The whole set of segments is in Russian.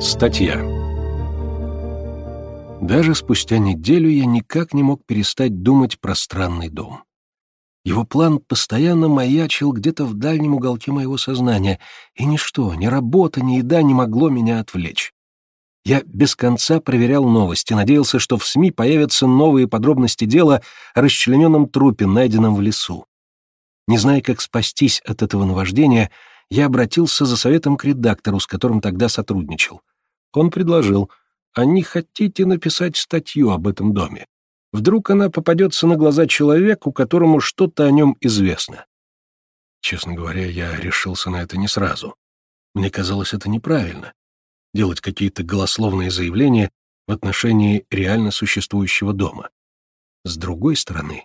Статья. Даже спустя неделю я никак не мог перестать думать про странный дом. Его план постоянно маячил где-то в дальнем уголке моего сознания, и ничто, ни работа, ни еда не могло меня отвлечь. Я без конца проверял новости, надеялся, что в СМИ появятся новые подробности дела о расчлененном трупе, найденном в лесу. Не зная, как спастись от этого наваждения, я обратился за советом к редактору, с которым тогда сотрудничал. Он предложил, а не хотите написать статью об этом доме? Вдруг она попадется на глаза человеку, которому что-то о нем известно. Честно говоря, я решился на это не сразу. Мне казалось это неправильно. Делать какие-то голословные заявления в отношении реально существующего дома. С другой стороны,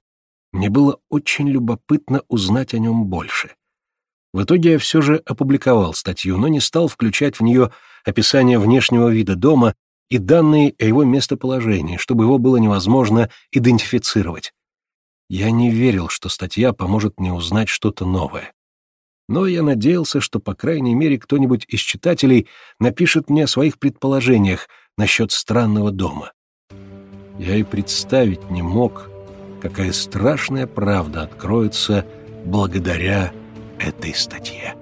мне было очень любопытно узнать о нем больше. В итоге я все же опубликовал статью, но не стал включать в нее описание внешнего вида дома и данные о его местоположении, чтобы его было невозможно идентифицировать. Я не верил, что статья поможет мне узнать что-то новое. Но я надеялся, что, по крайней мере, кто-нибудь из читателей напишет мне о своих предположениях насчет странного дома. Я и представить не мог, какая страшная правда откроется благодаря этой статье.